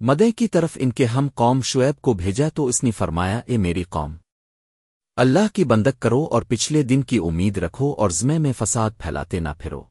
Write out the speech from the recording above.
مدے کی طرف ان کے ہم قوم شعیب کو بھیجا تو اس نے فرمایا، اے میری قوم، اللہ کی بندک کرو اور پچھلے دن کی امید رکھو اور زمے میں فساد پھیلاتے نہ پھرو۔